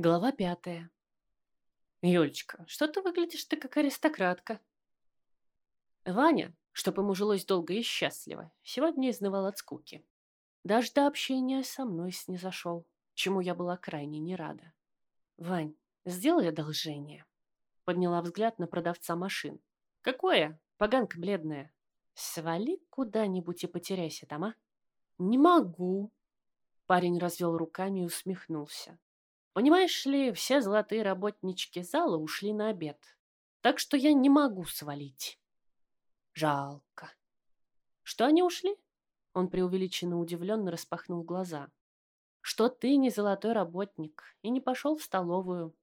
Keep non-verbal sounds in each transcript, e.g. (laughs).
Глава пятая. Юлечка, что ты выглядишь ты как аристократка? Ваня, чтобы ему жилось долго и счастливо, сегодня изнывал от скуки. Даже до общения со мной снизошел, чему я была крайне не рада. Вань, сделай одолжение. Подняла взгляд на продавца машин. Какое? Поганка бледная. Свали куда-нибудь и потеряйся там, а? Не могу. Парень развел руками и усмехнулся. Понимаешь ли, все золотые работнички зала ушли на обед. Так что я не могу свалить. Жалко. Что они ушли? Он преувеличенно удивленно распахнул глаза. Что ты не золотой работник и не пошел в столовую.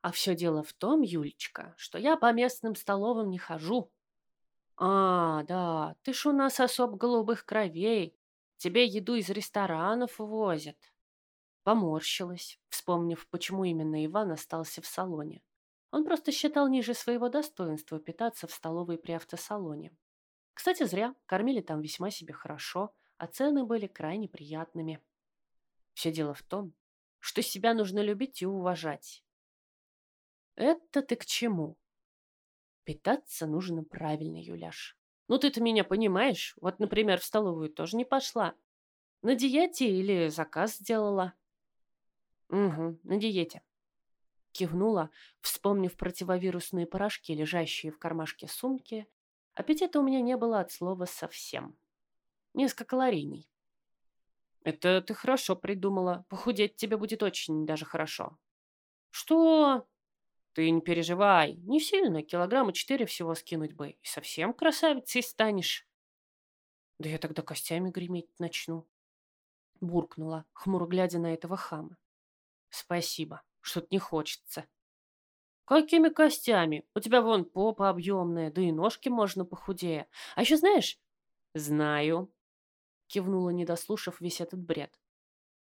А все дело в том, Юлечка, что я по местным столовым не хожу. А, да, ты ж у нас особ голубых кровей. Тебе еду из ресторанов возят. Поморщилась, вспомнив, почему именно Иван остался в салоне. Он просто считал ниже своего достоинства питаться в столовой при автосалоне. Кстати, зря, кормили там весьма себе хорошо, а цены были крайне приятными. Все дело в том, что себя нужно любить и уважать. Это ты к чему? Питаться нужно правильно, Юляш. Ну ты-то меня понимаешь. Вот, например, в столовую тоже не пошла. На диете или заказ сделала. Угу, на диете. Кивнула, вспомнив противовирусные порошки, лежащие в кармашке сумки. Аппетита у меня не было от слова совсем. Низкокалорийный. Это ты хорошо придумала. Похудеть тебе будет очень даже хорошо. Что? Ты не переживай. Не сильно. Килограмма четыре всего скинуть бы. И совсем красавицей станешь. Да я тогда костями греметь начну. Буркнула, хмуро глядя на этого хама. Спасибо, что-то не хочется. Какими костями? У тебя вон попа объемная, да и ножки можно похудее. А еще знаешь? Знаю. Кивнула, не дослушав весь этот бред.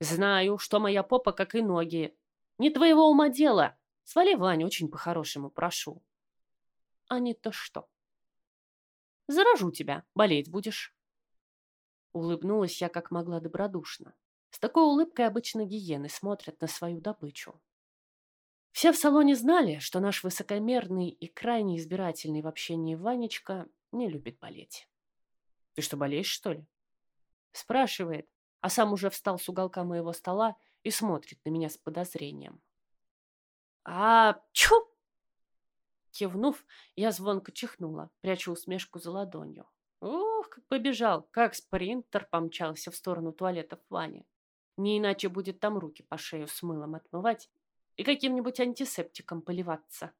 Знаю, что моя попа, как и ноги. Не твоего ума дело. Свали, Ваня, очень по-хорошему, прошу. А не то что. Заражу тебя, болеть будешь. Улыбнулась я как могла добродушно. С такой улыбкой обычно гиены смотрят на свою добычу. Все в салоне знали, что наш высокомерный и крайне избирательный в общении Ванечка не любит болеть. «Ты что, болеешь, что ли?» Спрашивает, а сам уже встал с уголка моего стола и смотрит на меня с подозрением. «А, чу!» Кивнув, я звонко чихнула, пряча усмешку за ладонью. Ох, как побежал, как спринтер помчался в сторону туалетов Вани. Не иначе будет там руки по шею с мылом отмывать и каким-нибудь антисептиком поливаться.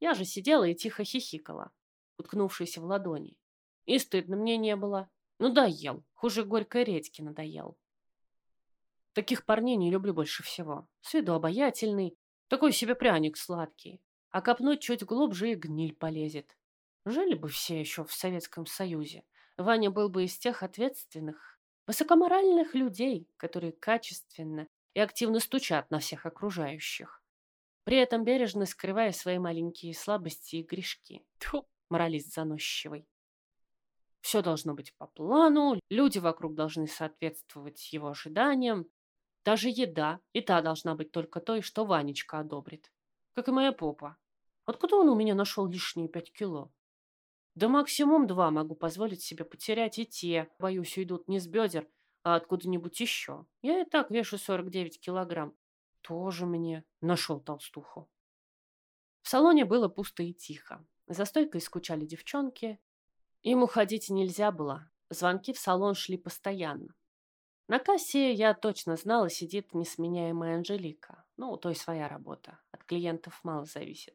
Я же сидела и тихо хихикала, уткнувшись в ладони. И стыдно мне не было. Ну доел, хуже горькой редьки надоел. Таких парней не люблю больше всего. С виду обаятельный, такой себе пряник сладкий. А копнуть чуть глубже и гниль полезет. Жили бы все еще в Советском Союзе. Ваня был бы из тех ответственных, Высокоморальных людей, которые качественно и активно стучат на всех окружающих, при этом бережно скрывая свои маленькие слабости и грешки. Тьфу, моралист заносчивый. Все должно быть по плану, люди вокруг должны соответствовать его ожиданиям. Даже еда, и та должна быть только той, что Ванечка одобрит. Как и моя попа. Откуда он у меня нашел лишние пять кило? Да максимум два могу позволить себе потерять, и те, боюсь, уйдут не с бедер, а откуда-нибудь еще. Я и так вешу 49 килограмм. Тоже мне нашел толстуху. В салоне было пусто и тихо. За стойкой скучали девчонки. Им уходить нельзя было. Звонки в салон шли постоянно. На кассе я точно знала, сидит несменяемая Анжелика. Ну, то и своя работа. От клиентов мало зависит.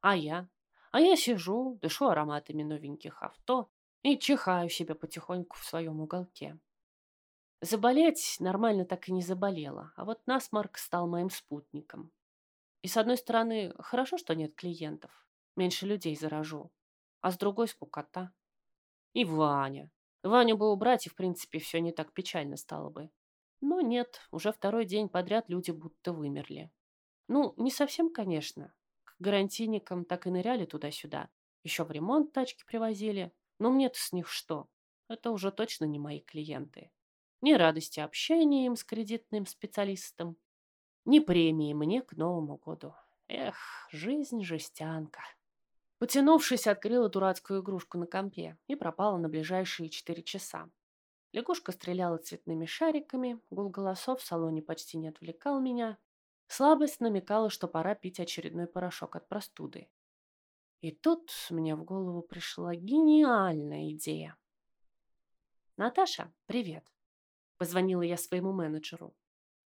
А я? А я сижу, дышу ароматами новеньких авто и чихаю себе потихоньку в своем уголке. Заболеть нормально так и не заболела, а вот насморк стал моим спутником. И с одной стороны, хорошо, что нет клиентов, меньше людей заражу, а с другой скукота. И Ваня. Ваню бы убрать, и в принципе все не так печально стало бы. Но нет, уже второй день подряд люди будто вымерли. Ну, не совсем, конечно гарантийникам так и ныряли туда-сюда. Еще в ремонт тачки привозили. Но мне-то с них что? Это уже точно не мои клиенты. Ни радости общения им с кредитным специалистом, ни премии мне к Новому году. Эх, жизнь жестянка. Потянувшись, открыла дурацкую игрушку на компе и пропала на ближайшие четыре часа. Лягушка стреляла цветными шариками, гул голосов в салоне почти не отвлекал меня. Слабость намекала, что пора пить очередной порошок от простуды. И тут мне в голову пришла гениальная идея. «Наташа, привет!» – позвонила я своему менеджеру.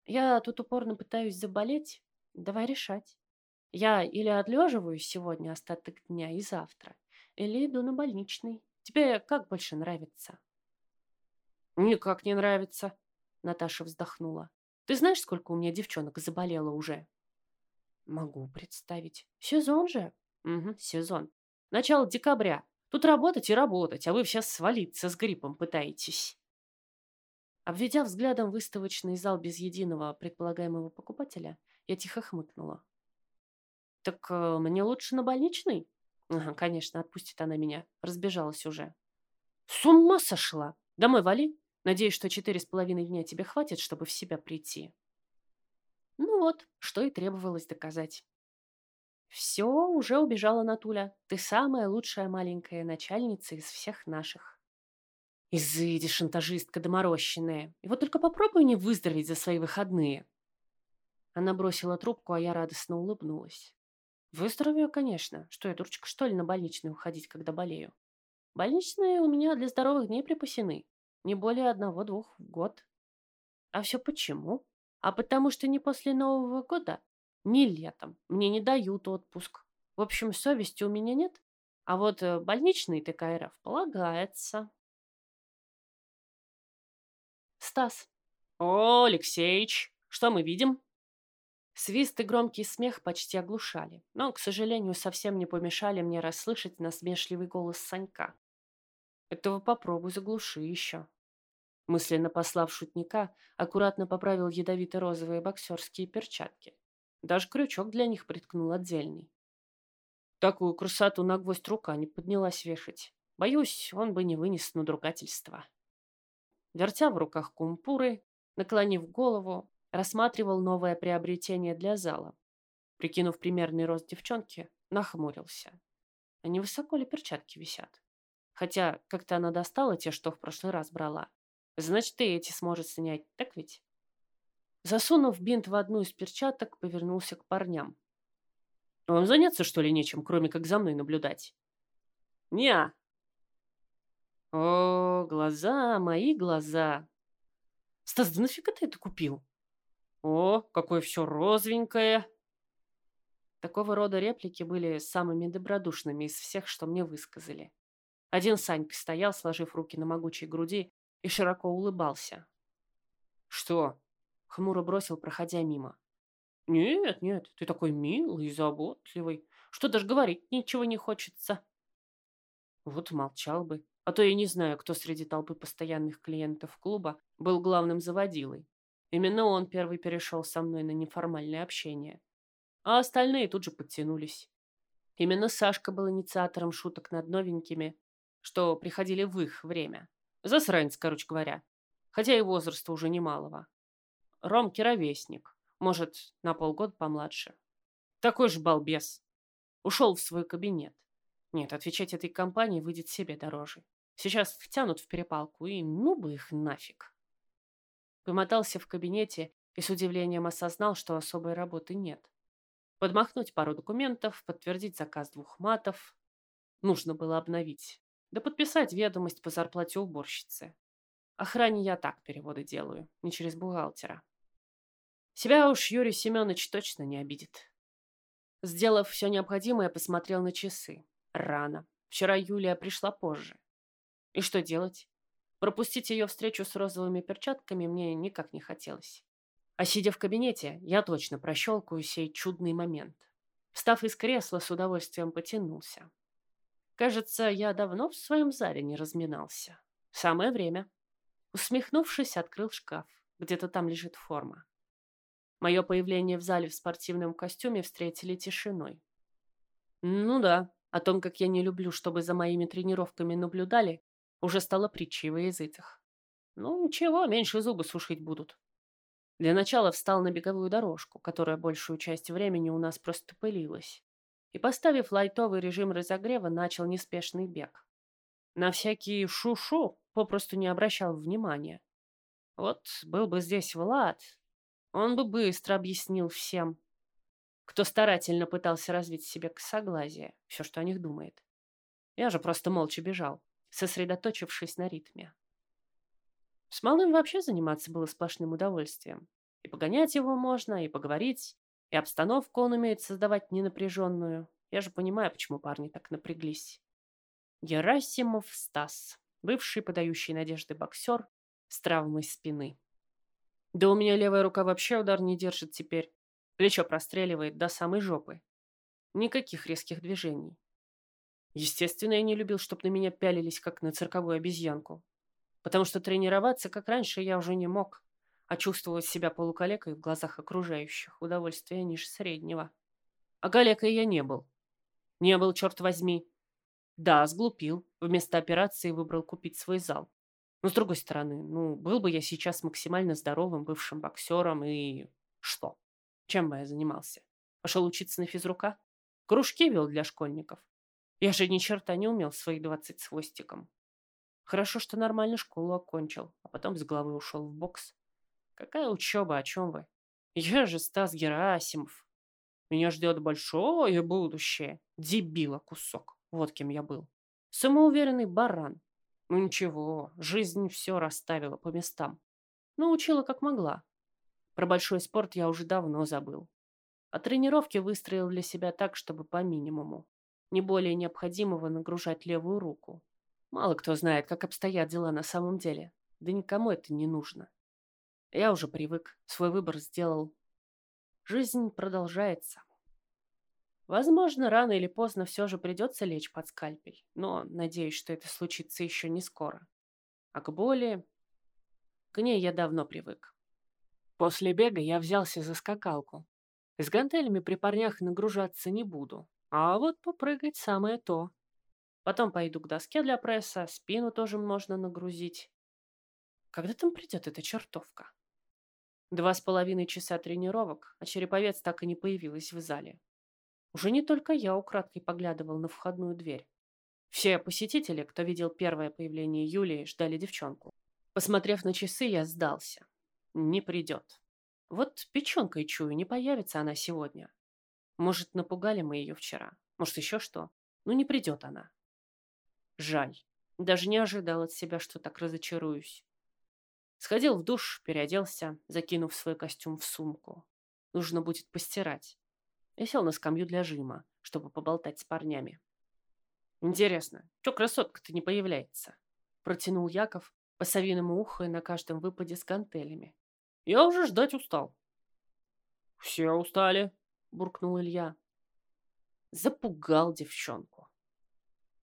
«Я тут упорно пытаюсь заболеть. Давай решать. Я или отлеживаюсь сегодня остаток дня и завтра, или иду на больничный. Тебе как больше нравится?» «Никак не нравится», – Наташа вздохнула. «Ты знаешь, сколько у меня девчонок заболело уже?» «Могу представить. Сезон же?» «Угу, сезон. Начало декабря. Тут работать и работать, а вы сейчас свалиться с гриппом пытаетесь». Обведя взглядом выставочный зал без единого предполагаемого покупателя, я тихо хмыкнула. «Так э, мне лучше на больничный?» «Ага, конечно, отпустит она меня. Разбежалась уже». «С ума сошла! Домой вали!» Надеюсь, что четыре с половиной дня тебе хватит, чтобы в себя прийти. Ну вот, что и требовалось доказать. Все, уже убежала Натуля. Ты самая лучшая маленькая начальница из всех наших. Изыди, шантажистка доморощенная. И вот только попробуй не выздороветь за свои выходные. Она бросила трубку, а я радостно улыбнулась. Выздоровею, конечно. Что я, дурочка, что ли, на больничный уходить, когда болею? Больничные у меня для здоровых дней припасены. Не более одного-двух в год. А все почему? А потому что ни после Нового года, ни летом мне не дают отпуск. В общем, совести у меня нет. А вот э, больничный ТКРФ полагается. Стас. О, Алексеич, что мы видим? Свист и громкий смех почти оглушали, но, к сожалению, совсем не помешали мне расслышать насмешливый голос Санька. Этого попробуй заглуши еще. Мысленно послав шутника, аккуратно поправил ядовито-розовые боксерские перчатки. Даже крючок для них приткнул отдельный. Такую красоту на гвоздь рука не поднялась вешать. Боюсь, он бы не вынес надругательства. Вертя в руках кумпуры, наклонив голову, рассматривал новое приобретение для зала. Прикинув примерный рост девчонки, нахмурился. А не высоко ли перчатки висят? Хотя как-то она достала те, что в прошлый раз брала. Значит, и эти сможет снять, так ведь? Засунув бинт в одну из перчаток, повернулся к парням. «Вам заняться, что ли, нечем, кроме как за мной наблюдать?» «Не-а!» «О, глаза, мои глаза!» «Стас, да нафига ты это купил?» «О, какое все розовенькое!» Такого рода реплики были самыми добродушными из всех, что мне высказали. Один Санька стоял, сложив руки на могучей груди и широко улыбался. «Что?» — хмуро бросил, проходя мимо. «Нет, нет, ты такой милый и заботливый, что даже говорить ничего не хочется». Вот молчал бы, а то я не знаю, кто среди толпы постоянных клиентов клуба был главным заводилой. Именно он первый перешел со мной на неформальное общение. А остальные тут же подтянулись. Именно Сашка был инициатором шуток над новенькими, что приходили в их время. Засранец, короче говоря. Хотя и возраста уже немалого. Ромки ровесник. Может, на полгода помладше. Такой же балбес. Ушел в свой кабинет. Нет, отвечать этой компании выйдет себе дороже. Сейчас втянут в перепалку, и ну бы их нафиг. Помотался в кабинете и с удивлением осознал, что особой работы нет. Подмахнуть пару документов, подтвердить заказ двух матов. Нужно было обновить да подписать ведомость по зарплате уборщицы. Охране я так переводы делаю, не через бухгалтера. Себя уж Юрий Семенович точно не обидит. Сделав все необходимое, посмотрел на часы. Рано. Вчера Юлия пришла позже. И что делать? Пропустить ее встречу с розовыми перчатками мне никак не хотелось. А сидя в кабинете, я точно прощелкаю сей чудный момент. Встав из кресла, с удовольствием потянулся. Кажется, я давно в своем зале не разминался. Самое время. Усмехнувшись, открыл шкаф. Где-то там лежит форма. Мое появление в зале в спортивном костюме встретили тишиной. Ну да, о том, как я не люблю, чтобы за моими тренировками наблюдали, уже стало притчей во языцах. Ну ничего, меньше зубы сушить будут. Для начала встал на беговую дорожку, которая большую часть времени у нас просто пылилась, и, поставив лайтовый режим разогрева, начал неспешный бег. На всякие шу-шу попросту не обращал внимания. Вот был бы здесь Влад, он бы быстро объяснил всем, кто старательно пытался развить себе косоглазие, все, что о них думает. Я же просто молча бежал, сосредоточившись на ритме. С малым вообще заниматься было сплошным удовольствием. И погонять его можно, и поговорить, и обстановку он умеет создавать ненапряженную. Я же понимаю, почему парни так напряглись. Герасимов Стас, бывший подающий надежды боксер с травмой спины. Да у меня левая рука вообще удар не держит теперь. Плечо простреливает до самой жопы. Никаких резких движений. Естественно, я не любил, чтобы на меня пялились, как на цирковую обезьянку. Потому что тренироваться, как раньше, я уже не мог, а чувствовать себя полукалекой в глазах окружающих удовольствия ниже среднего. А калекой я не был. Не был, черт возьми. Да, сглупил. Вместо операции выбрал купить свой зал. Но, с другой стороны, ну, был бы я сейчас максимально здоровым бывшим боксером и... Что? Чем бы я занимался? Пошел учиться на физрука? Кружки вел для школьников. Я же ни черта не умел свои двадцать с хвостиком. Хорошо, что нормально школу окончил, а потом с головы ушел в бокс. Какая учеба, о чем вы? (laughs) Я же Стас Герасимов. Меня ждет большое будущее. Дебила кусок. Вот кем я был. Самоуверенный баран, ну ничего, жизнь все расставила по местам. Научила как могла. Про большой спорт я уже давно забыл. А тренировки выстроил для себя так, чтобы по минимуму. Не более необходимого нагружать левую руку. Мало кто знает, как обстоят дела на самом деле. Да никому это не нужно. Я уже привык, свой выбор сделал. Жизнь продолжается. Возможно, рано или поздно все же придется лечь под скальпель, но надеюсь, что это случится еще не скоро. А к боли... К ней я давно привык. После бега я взялся за скакалку. С гантелями при парнях нагружаться не буду, а вот попрыгать самое то. Потом пойду к доске для пресса, спину тоже можно нагрузить. Когда там придет эта чертовка? Два с половиной часа тренировок, а череповец так и не появилась в зале. Уже не только я украдкой поглядывал на входную дверь. Все посетители, кто видел первое появление Юлии, ждали девчонку. Посмотрев на часы, я сдался. Не придет. Вот печенкой чую, не появится она сегодня. Может, напугали мы ее вчера. Может, еще что. Ну, не придет она. Жаль. Даже не ожидал от себя, что так разочаруюсь. Сходил в душ, переоделся, закинув свой костюм в сумку. Нужно будет постирать. Я сел на скамью для жима, чтобы поболтать с парнями. «Интересно, что красотка-то не появляется?» Протянул Яков, по-совиному ухая на каждом выпаде с гантелями. «Я уже ждать устал». «Все устали», — буркнул Илья. Запугал девчонку.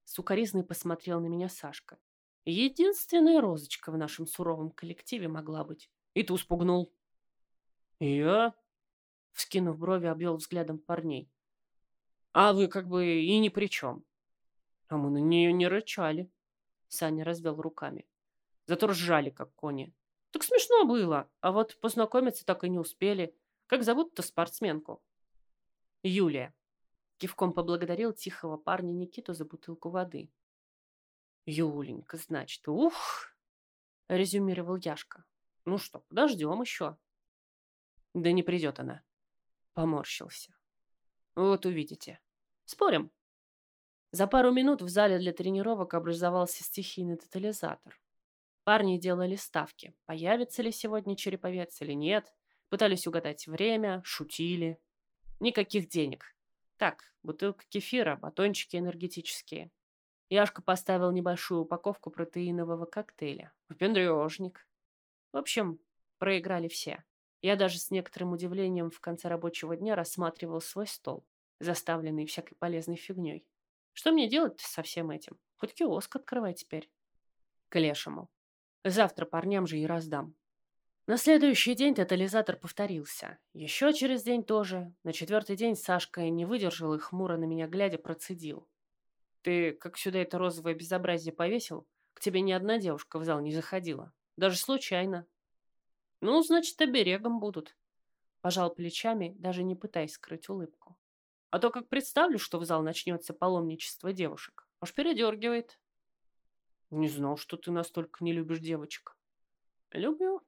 Сукаризный посмотрел на меня Сашка. Единственная розочка в нашем суровом коллективе могла быть. И ты спугнул. Я? Вскинув брови, обвел взглядом парней. А вы как бы и ни при чем. А мы на нее не рычали. Саня развел руками. Зато ржали, как кони. Так смешно было. А вот познакомиться так и не успели. Как зовут-то спортсменку? Юлия. Кивком поблагодарил тихого парня Никиту за бутылку воды. Юленька, значит, ух, резюмировал Яшка. Ну что, подождем еще. Да не придет она. Поморщился. Вот увидите. Спорим? За пару минут в зале для тренировок образовался стихийный тотализатор. Парни делали ставки, появится ли сегодня череповец или нет, пытались угадать время, шутили. Никаких денег. Так, бутылка кефира, батончики энергетические. Яшка поставил небольшую упаковку протеинового коктейля. Выпендрежник. В общем, проиграли все. Я даже с некоторым удивлением в конце рабочего дня рассматривал свой стол, заставленный всякой полезной фигней. Что мне делать со всем этим? Хоть киоск открывай теперь. К лешему. Завтра парням же и раздам. На следующий день тотализатор повторился. Еще через день тоже. На четвертый день Сашка не выдержал и хмуро на меня глядя процедил. «Ты как сюда это розовое безобразие повесил? К тебе ни одна девушка в зал не заходила. Даже случайно. Ну, значит, оберегом будут. Пожал плечами, даже не пытаясь скрыть улыбку. А то как представлю, что в зал начнется паломничество девушек, аж передергивает. Не знал, что ты настолько не любишь девочек. Люблю,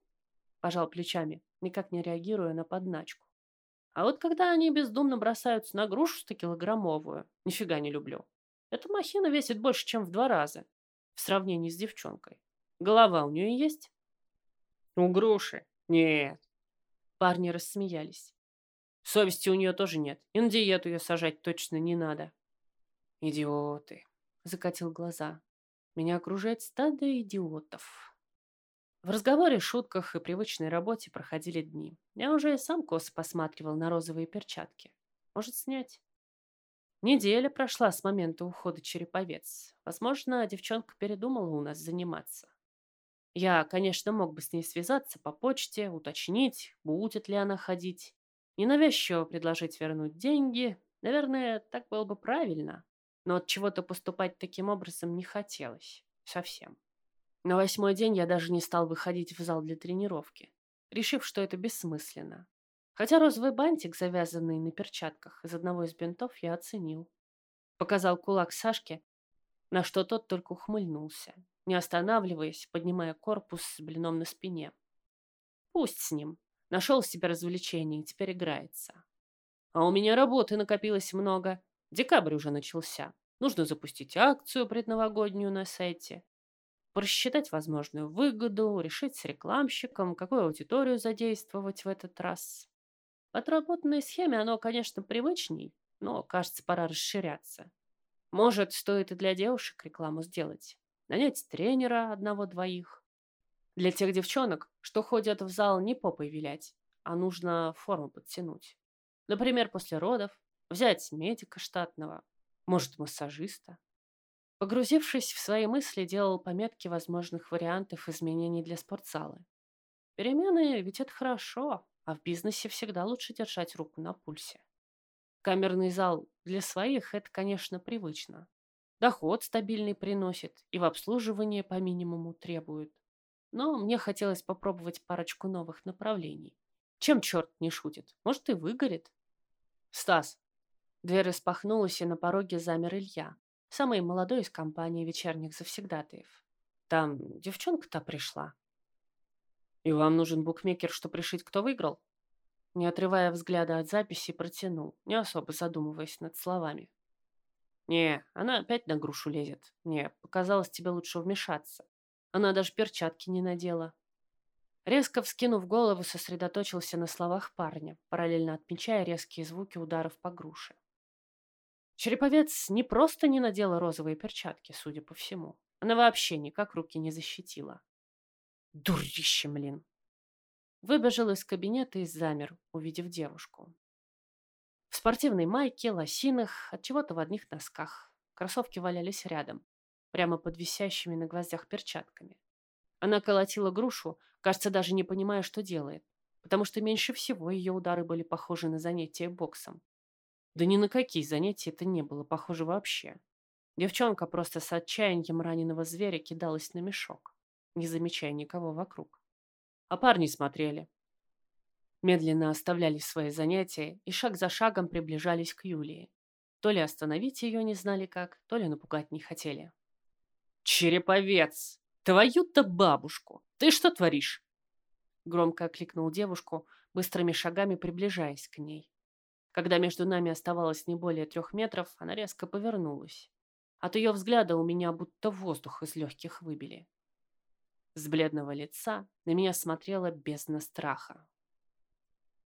пожал плечами, никак не реагируя на подначку. А вот когда они бездумно бросаются на грушу 100-килограммовую, нифига не люблю. Эта махина весит больше, чем в два раза, в сравнении с девчонкой. Голова у нее есть? У груши? Нет. Парни рассмеялись. Совести у нее тоже нет, и на диету ее сажать точно не надо. Идиоты, закатил глаза. Меня окружает стадо идиотов. В разговоре, шутках и привычной работе проходили дни. Я уже и сам косо посматривал на розовые перчатки. Может, снять? Неделя прошла с момента ухода череповец. Возможно, девчонка передумала у нас заниматься. Я, конечно, мог бы с ней связаться по почте, уточнить, будет ли она ходить. Ненавязчиво предложить вернуть деньги. Наверное, так было бы правильно. Но от чего-то поступать таким образом не хотелось. Совсем. На восьмой день я даже не стал выходить в зал для тренировки, решив, что это бессмысленно. Хотя розовый бантик, завязанный на перчатках из одного из бинтов, я оценил. Показал кулак Сашке, на что тот только ухмыльнулся, не останавливаясь, поднимая корпус с блином на спине. Пусть с ним. Нашел себе развлечение и теперь играется. А у меня работы накопилось много. Декабрь уже начался. Нужно запустить акцию предновогоднюю на сайте просчитать возможную выгоду, решить с рекламщиком, какую аудиторию задействовать в этот раз. В отработанной схеме оно, конечно, привычней, но, кажется, пора расширяться. Может, стоит и для девушек рекламу сделать. Нанять тренера одного-двоих. Для тех девчонок, что ходят в зал не попой вилять, а нужно форму подтянуть. Например, после родов взять медика штатного, может, массажиста. Погрузившись в свои мысли, делал пометки возможных вариантов изменений для спортзала. Перемены ведь это хорошо, а в бизнесе всегда лучше держать руку на пульсе. Камерный зал для своих – это, конечно, привычно. Доход стабильный приносит и в обслуживании по минимуму требует. Но мне хотелось попробовать парочку новых направлений. Чем черт не шутит? Может, и выгорит? Стас. Дверь распахнулась, и на пороге замер Илья самый молодой из компании вечерних завсегдатаев. Там девчонка-то пришла. И вам нужен букмекер, что пришить, кто выиграл? Не отрывая взгляда от записи, протянул, не особо задумываясь над словами. Не, она опять на грушу лезет. Не, показалось тебе лучше вмешаться. Она даже перчатки не надела. Резко вскинув голову, сосредоточился на словах парня, параллельно отмечая резкие звуки ударов по груше. Череповец не просто не надела розовые перчатки, судя по всему. Она вообще никак руки не защитила. Дурище, блин. Выбежал из кабинета и замер, увидев девушку. В спортивной майке, лосинах, от чего-то в одних носках. Кроссовки валялись рядом, прямо под висящими на гвоздях перчатками. Она колотила грушу, кажется, даже не понимая, что делает, потому что меньше всего ее удары были похожи на занятия боксом. Да ни на какие занятия это не было похоже вообще. Девчонка просто с отчаянием раненого зверя кидалась на мешок, не замечая никого вокруг. А парни смотрели. Медленно оставляли свои занятия и шаг за шагом приближались к Юлии. То ли остановить ее не знали как, то ли напугать не хотели. «Череповец! Твою-то бабушку! Ты что творишь?» Громко окликнул девушку, быстрыми шагами приближаясь к ней. Когда между нами оставалось не более трех метров, она резко повернулась. От ее взгляда у меня будто воздух из легких выбили. С бледного лица на меня смотрела бездна страха.